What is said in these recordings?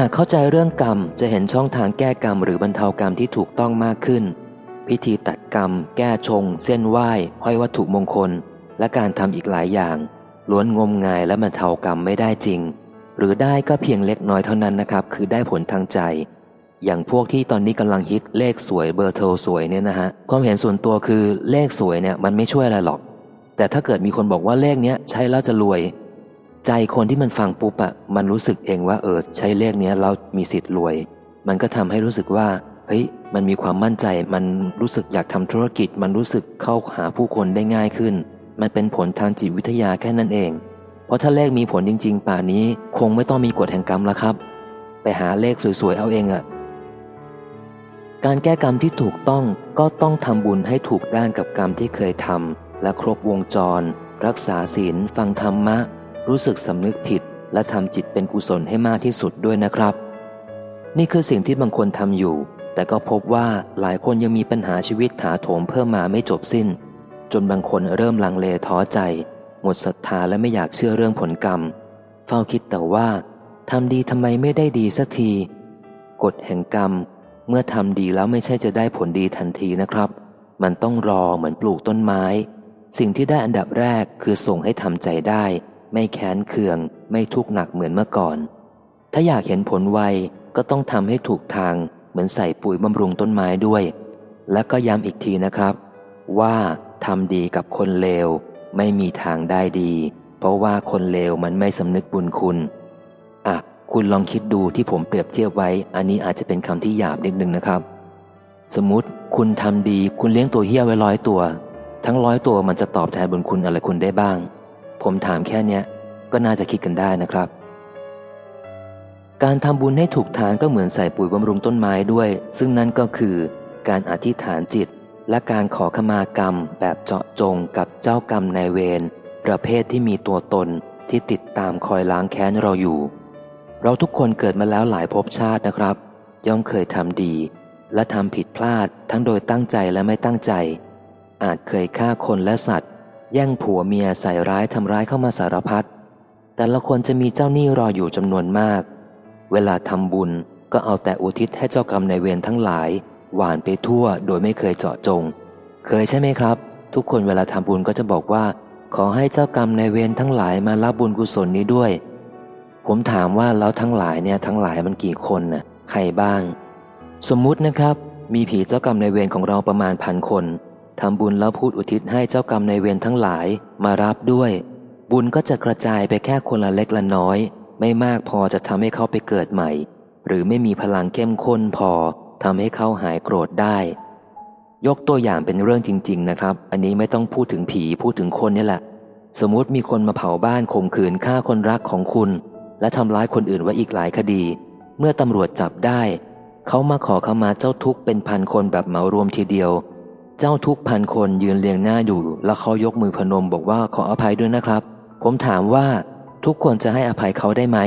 หากเข้าใจเรื่องกรรมจะเห็นช่องทางแก้กรรมหรือบรรเทากรรมที่ถูกต้องมากขึ้น พิธีตัดกรรม แก้ชง เส้นไหว้ ห้อยวัตถุมงคล และการทำอีกหลายอย่าง ล้วนงมงายและบรรเทากรรมไม่ได้จริง หรือได้ก็เพียงเล็กน้อยเท่านั้นนะครับ คือได้ผลทางใจ อย่างพวกที่ตอนนี้กำลังฮิตเลขสวยเบอร์โทรสวยเนี่ยนะฮะความเห็นส่วนตัวคือเลขสวยเนี่ยมันไม่ช่วยอะไรหรอก แต่ถ้าเกิดมีคนบอกว่าเลขเนี้ยใช้แล้วจะรวย ใจคนที่มันฟังปุ๊บอะมันรู้สึกเองว่าเออใช้เลขเนี้ยเรามีสิทธิ์รวย มันก็ทำให้รู้สึกว่าเฮ้ยมันมีความมั่นใจมันรู้สึกอยากทำธุรกิจ มันรู้สึกเข้าหาผู้คนได้ง่ายขึ้น มันเป็นผลทางจิตวิทยาแค่นั้นเอง เพราะถ้าเลขมีผลจริง ๆ ป่านนี้คงไม่ต้องมีกฎแห่งกรรมแล้วครับ ไปหาเลขสวยๆเอาเองอะการแก้กรรมที่ถูกต้องก็ต้องทำบุญให้ถูกด้านกับกรรมที่เคยทำและครบวงจร รักษาศีลฟังธรรมะ รู้สึกสำนึกผิด และทำจิตเป็นกุศลให้มากที่สุดด้วยนะครับ นี่คือสิ่งที่บางคนทำอยู่ แต่ก็พบว่าหลายคนยังมีปัญหาชีวิตถาโถมเพิ่มมาไม่จบสิ้น จนบางคนเริ่มลังเลท้อใจ หมดศรัทธาและไม่อยากเชื่อเรื่องผลกรรม เฝ้าคิดแต่ว่าทำดีทำไมไม่ได้ดีสักที กฎแห่งกรรม เมื่อทำดีแล้วไม่ใช่จะได้ผลดีทันทีนะครับ มันต้องรอเหมือนปลูกต้นไม้ สิ่งที่ได้อันดับแรกคือส่งให้ทำใจได้ ไม่แค้นเคือง ไม่ทุกข์หนักเหมือนเมื่อก่อน ถ้าอยากเห็นผลไวก็ต้องทำให้ถูกทางเหมือนใส่ปุ๋ยบำรุงต้นไม้ด้วย และก็ย้ำอีกทีนะครับ ว่าทำดีกับคนเลว ไม่มีทางได้ดี เพราะว่าคนเลวมันไม่สำนึกบุญคุณอะคุณลองคิดดูที่ผมเปรียบเทียบไว้ อันนี้อาจจะเป็นคำที่หยาบนิดนึงนะครับ สมมติคุณทำดีคุณเลี้ยงตัวเฮี้ยไว้ร้อยตัว ทั้งร้อยตัวมันจะตอบแทนบุญคุณอะไรคุณได้บ้าง ผมถามแค่เนี้ยก็น่าจะคิดกันได้นะครับ การทำบุญให้ถูกทางก็เหมือนใส่ปุ๋ยบำรุงต้นไม้ด้วย ซึ่งนั่นก็คือการอธิษฐานจิต และการขอขมากรรมแบบเจาะจงกับเจ้ากรรมนายเวรประเภทที่มีตัวตนที่ติดตามคอยล้างแค้นเราอยู่ เราทุกคนเกิดมาแล้วหลายภพชาตินะครับ ย่อมเคยทำดี และทำผิดพลาดทั้งโดยตั้งใจและไม่ตั้งใจ อาจเคยฆ่าคนและสัตว์ แย่งผัวเมียใส่ร้ายทำร้ายเข้ามาสารพัดแต่ละคนจะมีเจ้าหนี้รออยู่จำนวนมาก เวลาทำบุญก็เอาแต่อุทิศให้เจ้ากรรมในเวรทั้งหลาย หวานไปทั่วโดยไม่เคยเจาะจง เคยใช่ไหมครับ ทุกคนเวลาทำบุญก็จะบอกว่า ขอให้เจ้ากรรมในเวรทั้งหลายมารับบุญกุศลนี้ด้วย ผมถามว่าแล้วทั้งหลายเนี่ยทั้งหลายมันกี่คนน่ะใครบ้าง สมมุตินะครับ มีผีเจ้ากรรมในเวรของเราประมาณพันคน ทำบุญแล้วพูดอุทิศให้เจ้ากรรมในเวรทั้งหลายมารับด้วย บุญก็จะกระจายไปแค่คนละเล็กละน้อย ไม่มากพอจะทำให้เขาไปเกิดใหม่ หรือไม่มีพลังเข้มข้นพอทำให้เขาหายโกรธได้ ยกตัวอย่างเป็นเรื่องจริง ๆ นะครับ อันนี้ไม่ต้องพูดถึงผีพูดถึงคนนี่แหละ สมมติมีคนมาเผาบ้านข่มขืนฆ่าคนรักของคุณ และทำร้ายคนอื่นไว้อีกหลายคดี เมื่อตำรวจจับได้ เขามาขอเข้ามาเจ้าทุกเป็นพันคนแบบเหมารวมทีเดียว เจ้าทุกพันคนยืนเรียงหน้าอยู่ แล้วเขายกมือพนมบอกว่าขออภัยด้วยนะครับ ผมถามว่าทุกคนจะให้อภัยเขาได้ไหม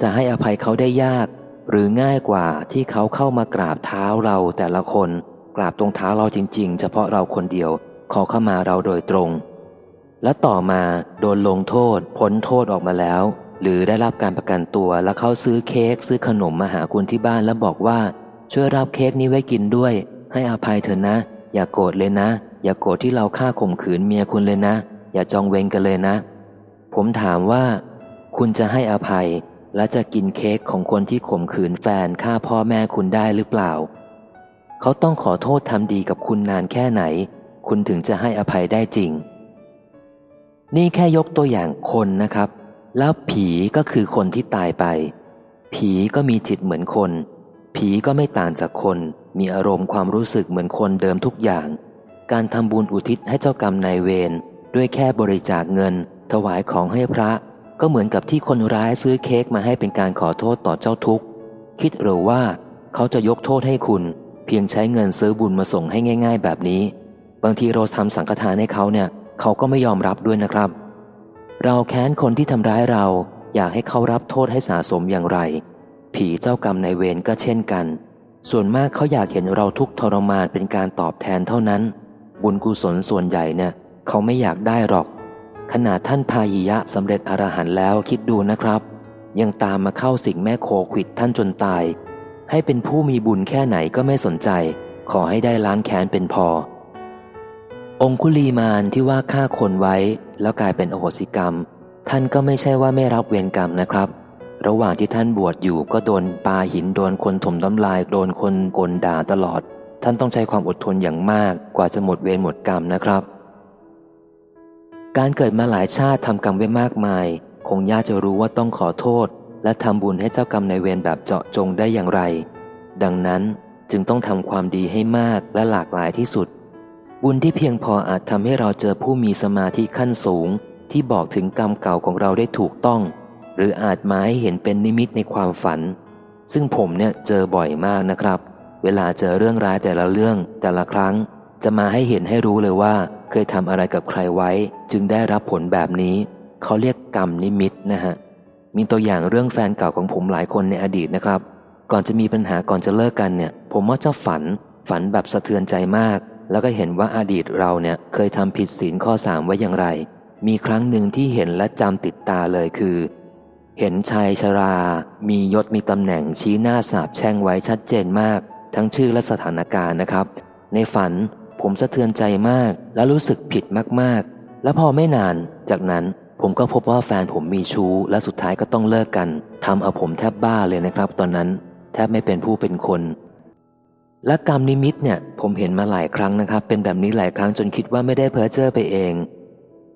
จะให้อภัยเขาได้ยาก หรือง่ายกว่าที่เขาเข้ามากราบเท้าเราแต่ละคน กราบตรงเท้าเราจริง ๆ เฉพาะเราคนเดียว ขอเข้ามาเราโดยตรง และต่อมาโดนลงโทษพ้นโทษออกมาแล้ว หรือได้รับการประกันตัวแล้วเขาซื้อเค้กซื้อขนมมาหาคุณที่บ้านแล้วบอกว่า ช่วยรับเค้กนี้ไว้กินด้วย ให้อภัยเถอะนะ อย่ากโกรธเลยนะ อย่ากโกรธที่เราฆ่าข่มขืนเมียคุณเลยนะ อย่าจองเวงกันเลยนะ ผมถามว่า คุณจะให้อภัยและจะกินเค้กของคนที่ข่มขืนแฟนฆ่าพ่อแม่คุณได้หรือเปล่า เขาต้องขอโทษทำดีกับคุณนานแค่ไหน คุณถึงจะให้อภัยได้จริง นี่แค่ยกตัวอย่างคนนะครับ แล้วผีก็คือคนที่ตายไป ผีก็มีจิตเหมือนคน ผีก็ไม่ต่างจากคน มีอารมณ์ความรู้สึกเหมือนคนเดิมทุกอย่าง การทำบุญอุทิศให้เจ้ากรรมนายเวรด้วยแค่บริจาคเงิน ถวายของให้พระ ก็เหมือนกับที่คนร้ายซื้อเค้กมาให้เป็นการขอโทษต่อเจ้าทุกข์ คิดหรือว่าเขาจะยกโทษให้คุณ เพียงใช้เงินซื้อบุญมาส่งให้ง่าย ๆ แบบนี้ บางทีเราทำสังฆทานให้เขาเนี่ยเขาก็ไม่ยอมรับด้วยนะครับ เราแค้นคนที่ทำร้ายเราอยากให้เขารับโทษให้สาสมอย่างไร ผีเจ้ากรรมในเวรก็เช่นกัน ส่วนมากเขาอยากเห็นเราทุกทรมานเป็นการตอบแทนเท่านั้น บุญกุศลส่วนใหญ่เนี่ยเขาไม่อยากได้หรอก ขนาดท่านพายิยะสำเร็จอรหันต์แล้วคิดดูนะครับ ยังตามมาเข้าสิงแม่โคขิดท่านจนตาย ให้เป็นผู้มีบุญแค่ไหนก็ไม่สนใจ ขอให้ได้ล้างแค้นเป็นพอ องคุลีมานที่ว่าฆ่าคนไว้ แล้วกลายเป็นโอโหสิกรรม ท่านก็ไม่ใช่ว่าไม่รับเวรกรรมนะครับ ระหว่างที่ท่านบวชอยู่ก็โดนปาหินโดนคนถมน้ำลายโดนคนกลด่าตลอด ท่านต้องใช้ความอดทนอย่างมากกว่าจะหมดเวรหมดกรรมนะครับ การเกิดมาหลายชาติทำกรรมไว้มากมาย คงยากจะรู้ว่าต้องขอโทษ และทำบุญให้เจ้ากรรมในเวรแบบเจาะจงได้อย่างไร ดังนั้นจึงต้องทำความดีให้มากและหลากหลายที่สุด บุญที่เพียงพออาจทำให้เราเจอผู้มีสมาธิขั้นสูง ที่บอกถึงกรรมเก่าของเราได้ถูกต้อง หรืออาจมาให้เห็นเป็นนิมิตในความฝัน ซึ่งผมเนี่ยเจอบ่อยมากนะครับ เวลาเจอเรื่องร้ายแต่ละเรื่องแต่ละครั้ง จะมาให้เห็นให้รู้เลยว่า เคยทำอะไรกับใครไว้ จึงได้รับผลแบบนี้ เขาเรียกกรรมนิมิตนะฮะมีตัวอย่างเรื่องแฟนเก่าของผมหลายคนในอดีตนะครับ ก่อนจะมีปัญหาก่อนจะเลิกกันเนี่ย ผมว่าจะฝัน ฝันแบบสะเทือนใจมาก แล้วก็เห็นว่าอดีตเราเนี่ยเคยทำผิดศีลข้อสามไว้อย่างไร มีครั้งหนึ่งที่เห็นและจำติดตาเลยคือ เห็นชายชรา มียศมีตำแหน่งชี้หน้าสาบแช่งไว้ชัดเจนมาก ทั้งชื่อและสถานการณ์นะครับ ในฝันผมสะเทือนใจมากและรู้สึกผิดมากๆ และพอไม่นาน จากนั้นผมก็พบว่าแฟนผมมีชู้ และสุดท้ายก็ต้องเลิกกันทำเอาผมแทบบ้าเลยนะครับ ตอนนั้น แทบไม่เป็นผู้เป็นคน และกรรมนิมิตเนี่ยผมเห็นมาหลายครั้งนะครับ เป็นแบบนี้หลายครั้งจนคิดว่าไม่ได้เพ้อเจ้อไปเอง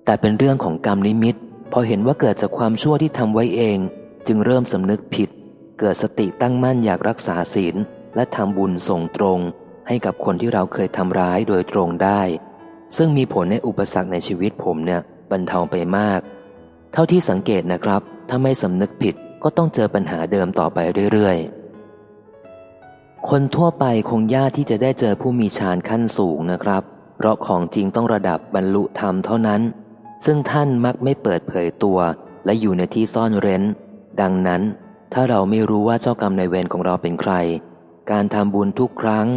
แต่เป็นเรื่องของกรรมนิมิต พอเห็นว่าเกิดจากความชั่วที่ทำไว้เอง จึงเริ่มสำนึกผิด เกิดสติตั้งมั่นอยากรักษาศีล และทำบุญส่งตรง ให้กับคนที่เราเคยทำร้ายโดยตรงได้ ซึ่งมีผลในอุปสรรคในชีวิตผมเนี่ยบรรเทาไปมาก เท่าที่สังเกตนะครับ ถ้าไม่สำนึกผิดก็ต้องเจอปัญหาเดิมต่อไปเรื่อยๆ คนทั่วไปคงยากที่จะได้เจอผู้มีฌานขั้นสูงนะครับ เพราะของจริงต้องระดับบรรลุธรรมเท่านั้น ซึ่งท่านมักไม่เปิดเผยตัว และอยู่ในที่ซ่อนเร้น ดังนั้น ถ้าเราไม่รู้ว่าเจ้ากรรมในเวรของเราเป็นใคร การทำบุญทุกครั้ง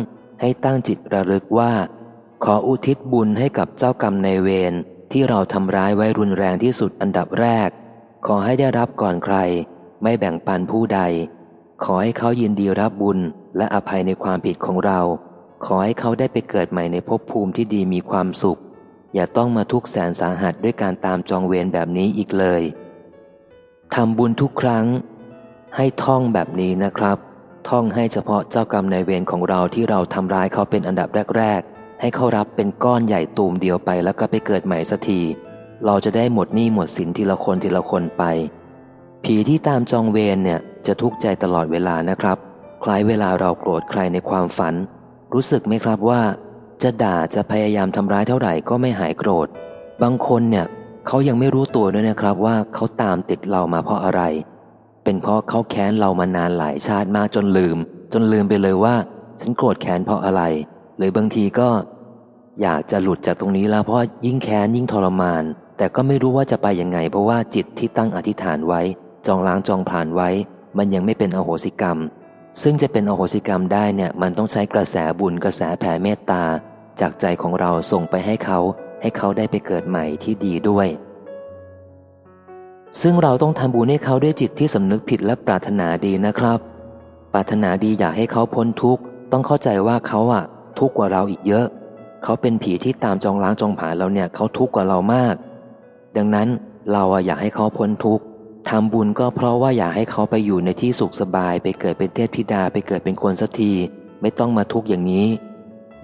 ให้ตั้งจิตระลึกว่า ขออุทิศบุญให้กับเจ้ากรรมในเวรที่เราทำร้ายไว้รุนแรงที่สุดอันดับแรก ขอให้ได้รับก่อนใคร ไม่แบ่งปันผู้ใด ขอให้เขายินดีรับบุญและอภัยในความผิดของเรา ขอให้เขาได้ไปเกิดใหม่ในภพภูมิที่ดีมีความสุข อย่าต้องมาทุกแสนสาหัสด้วยการตามจองเวรแบบนี้อีกเลยทำบุญทุกครั้ง ให้ท่องแบบนี้นะครับ ท่องให้เฉพาะเจ้ากรรมในเวรของเราที่เราทำร้ายเขาเป็นอันดับแรก ๆ ให้เขารับเป็นก้อนใหญ่ตูมเดียวไปแล้วก็ไปเกิดใหม่สักที เราจะได้หมดหนี้หมดสินทีละคนทีละคนไป ผีที่ตามจองเวรเนี่ยจะทุกข์ใจตลอดเวลานะครับ คล้ายเวลาเราโกรธใครในความฝัน รู้สึกไหมครับว่า จะด่าจะพยายามทำร้ายเท่าไหร่ก็ไม่หายโกรธ บางคนเนี่ยเขายังไม่รู้ตัวด้วยนะครับว่าเขาตามติดเรามาเพราะอะไร เป็นเพราะเขาแค้นเรามานานหลายชาติมากจนลืม จนลืมไปเลยว่า ฉันโกรธแค้นเพราะอะไร หรือบางทีก็ อยากจะหลุดจากตรงนี้แล้วเพราะยิ่งแค้นยิ่งทรมาน แต่ก็ไม่รู้ว่าจะไปยังไง เพราะว่าจิตที่ตั้งอธิษฐานไว้ จองล้างจองผ่านไว้ มันยังไม่เป็นอโหสิกรรม ซึ่งจะเป็นอโหสิกรรมได้เนี่ยมันต้องใช้กระแสบุญกระแสแผ่เมตตา จากใจของเราส่งไปให้เขา ให้เขาได้ไปเกิดใหม่ที่ดีด้วย ซึ่งเราต้องทำบุญให้เขาด้วยจิตที่สำนึกผิดและปรารถนาดีนะครับ ปรารถนาดีอยากให้เขาพ้นทุกข์ต้องเข้าใจว่าเขาอะทุกข์กว่าเราอีกเยอะ เขาเป็นผีที่ตามจองล้างจองผ่านเราเนี่ยเขาทุกข์กว่าเรามาก ดังนั้นเราอะอยากให้เขาพ้นทุกข์ ทำบุญก็เพราะว่าอยากให้เขาไปอยู่ในที่สุขสบายไปเกิดเป็นเทพธิดาไปเกิดเป็นคนสักที ไม่ต้องมาทุกข์อย่างนี้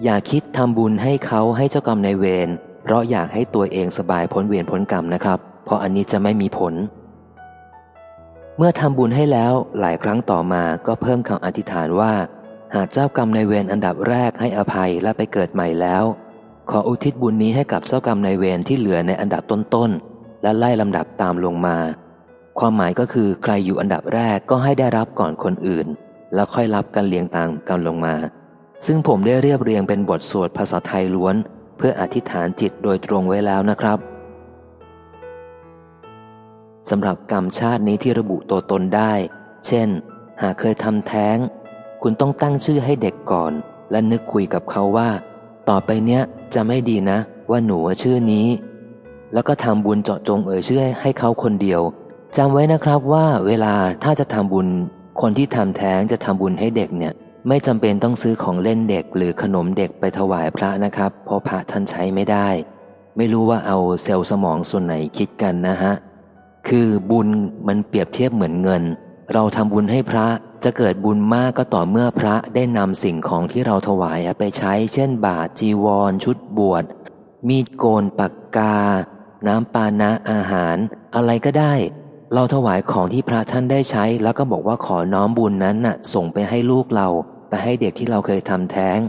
อย่าคิดทำบุญให้เขาให้เจ้ากรรมในายเวรเพราะอยากให้ตัวเองสบายพ้นเวรพ้นกรรมนะครับ เพราะอันนี้จะไม่มีผล เมื่อทำบุญให้แล้วหลายครั้งต่อมาก็เพิ่มคำอธิษฐานว่า หากเจ้ากรรมในายเวรอันดับแรกให้อภัยและไปเกิดใหม่แล้ว ขออุทิศบุญนี้ให้กับเจ้ากรรมในายเวรที่เหลือในอันดับต้นๆและไล่ลำดับตามลงมา ความหมายก็คือใครอยู่อันดับแรกก็ให้ได้รับก่อนคนอื่น แล้วค่อยรับกันเรียงตามกันลงมา ซึ่งผมได้เรียบเรียงเป็นบทสวดภาษาไทยล้วน เพื่ออธิษฐานจิตโดยตรงไว้แล้วนะครับสำหรับกรรมชาตินี้ที่ระบุตัวตนได้ เช่น หากเคยทำแท้ง คุณต้องตั้งชื่อให้เด็กก่อน และนึกคุยกับเขาว่า ต่อไปเนี้ยจะไม่ดีนะ ว่าหนูชื่อนี้ แล้วก็ทำบุญเจาะจงเอ่ยชื่อให้เขาคนเดียว จำไว้นะครับว่าเวลาถ้าจะทำบุญ คนที่ทำแท้งจะทำบุญให้เด็กเนี่ย ไม่จำเป็นต้องซื้อของเล่นเด็กหรือขนมเด็กไปถวายพระนะครับ เพราะพระท่านใช้ไม่ได้ ไม่รู้ว่าเอาเซลล์สมองส่วนไหนคิดกันนะฮะ คือบุญมันเปรียบเทียบเหมือนเงิน เราทำบุญให้พระจะเกิดบุญมากก็ต่อเมื่อพระได้นำสิ่งของที่เราถวายไปใช้ เช่น บาทจีวร ชุดบวชมีดโกนปากกา น้ำปานะอาหาร อะไรก็ได้ เราถวายของที่พระท่านได้ใช้ แล้วก็บอกว่าขอน้อมบุญนั้นน่ะ ส่งไปให้ลูกเรา ไปให้เด็กที่เราเคยทำแท้ง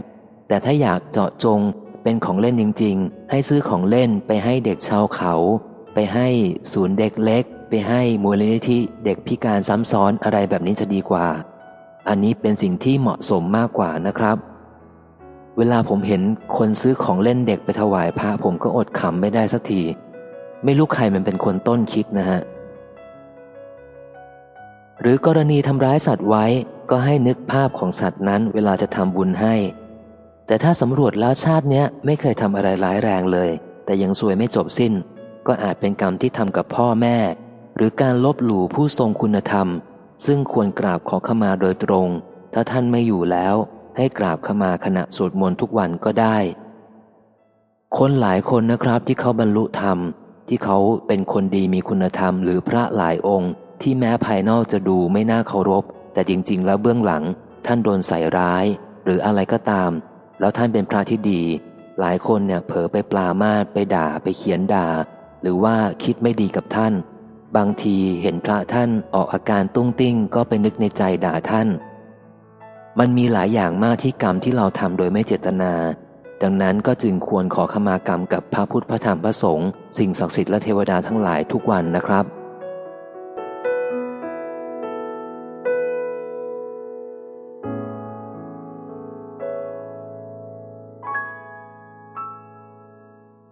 แต่ถ้าอยากเจาะจงเป็นของเล่นจริง ๆ ให้ซื้อของเล่นไปให้เด็กชาวเขา ไปให้ศูนย์เด็กเล็ก ไปให้มูลนิธิเด็กพิการซ้ำซ้อนอะไรแบบนี้จะดีกว่า อันนี้เป็นสิ่งที่เหมาะสมมากกว่านะครับ เวลาผมเห็นคนซื้อของเล่นเด็กไปถวายพระผมก็อดขำไม่ได้สักที ไม่รู้ใครมันเป็นคนต้นคิดนะฮะ หรือกรณีทำร้ายสัตว์ไว้ก็ให้นึกภาพของสัตว์นั้นเวลาจะทำบุญให้ แต่ถ้าสำรวจแล้วชาติเนี้ยไม่เคยทำอะไรร้ายแรงเลย แต่ยังซวยไม่จบสิ้น ก็อาจเป็นกรรมที่ทำกับพ่อแม่ หรือการลบหลู่ผู้ทรงคุณธรรม ซึ่งควรกราบขอขมาโดยตรง ถ้าท่านไม่อยู่แล้ว ให้กราบขมาขณะสวดมนต์ทุกวันก็ได้ คนหลายคนนะครับที่เขาบรรลุธรรม ที่เขาเป็นคนดีมีคุณธรรม หรือพระหลายองค์ ที่แม้ภายนอกจะดูไม่น่าเคารพ แต่จริง ๆ แล้วเบื้องหลัง ท่านโดนใส่ร้าย หรืออะไรก็ตาม แล้วท่านเป็นพระที่ดี หลายคนเนี่ยเผลอไปปลามาดไปด่าไปเขียนด่า หรือว่าคิดไม่ดีกับท่าน บางทีเห็นพระท่านออกอาการตุ้งติ้ง ก็ไปนึกในใจด่าท่าน มันมีหลายอย่างมากที่กรรมที่เราทำโดยไม่เจตนา ดังนั้นก็จึงควรขอขมากรรมกับพระพุทธพระธรรมพระสงฆ์สิ่งศักดิ์สิทธิ์และเทวดาทั้งหลายทุกวันนะครับ